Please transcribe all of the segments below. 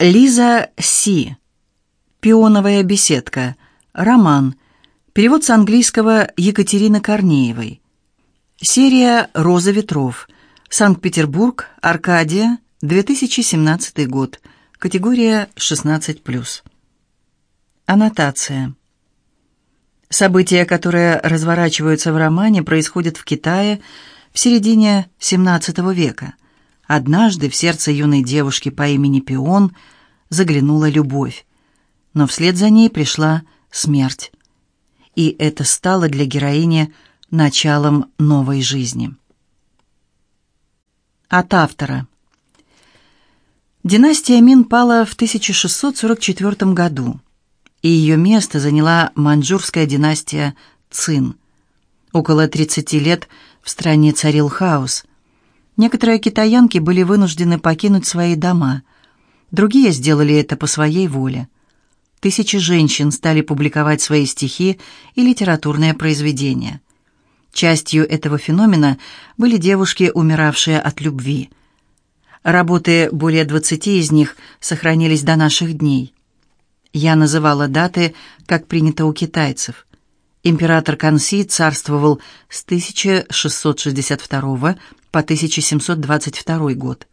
Лиза Си. «Пионовая беседка». Роман. Перевод с английского Екатерины Корнеевой. Серия «Роза ветров». Санкт-Петербург, Аркадия, 2017 год. Категория 16+. Аннотация. События, которые разворачиваются в романе, происходят в Китае в середине XVII века. Однажды в сердце юной девушки по имени Пион заглянула любовь, но вслед за ней пришла смерть. И это стало для героини началом новой жизни. От автора. Династия Мин пала в 1644 году, и ее место заняла маньчжурская династия Цин. Около 30 лет в стране царил хаос. Некоторые китаянки были вынуждены покинуть свои дома, другие сделали это по своей воле. Тысячи женщин стали публиковать свои стихи и литературные произведения – Частью этого феномена были девушки, умиравшие от любви. Работы, более 20 из них, сохранились до наших дней. Я называла даты, как принято у китайцев. Император Канси царствовал с 1662 по 1722 год.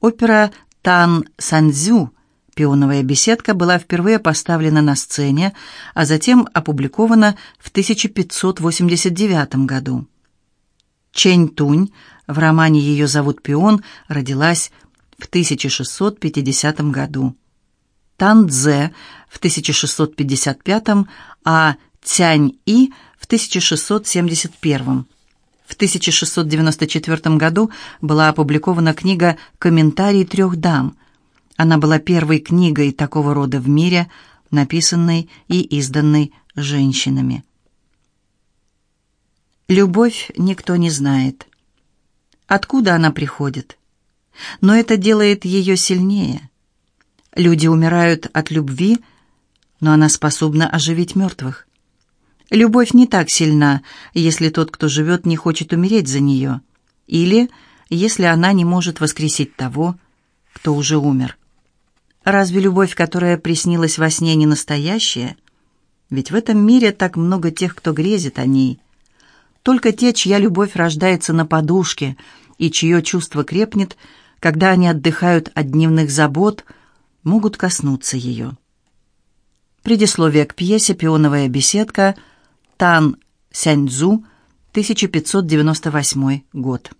Опера «Тан Санзю» Пионовая беседка была впервые поставлена на сцене, а затем опубликована в 1589 году. Чэнь Тунь, в романе «Ее зовут Пион», родилась в 1650 году. Тан Цзэ в 1655, а Цянь И в 1671. В 1694 году была опубликована книга «Комментарий трех дам», она была первой книгой такого рода в мире, написанной и изданной женщинами. Любовь никто не знает. Откуда она приходит? Но это делает ее сильнее. Люди умирают от любви, но она способна оживить мертвых. Любовь не так сильна, если тот, кто живет, не хочет умереть за нее, или если она не может воскресить того, кто уже умер. Разве любовь, которая приснилась во сне, не настоящая? Ведь в этом мире так много тех, кто грезит о ней. Только те, чья любовь рождается на подушке и чье чувство крепнет, когда они отдыхают от дневных забот, могут коснуться ее. Предисловие к пьесе «Пионовая беседка» Тан Сяньцзу, 1598 год.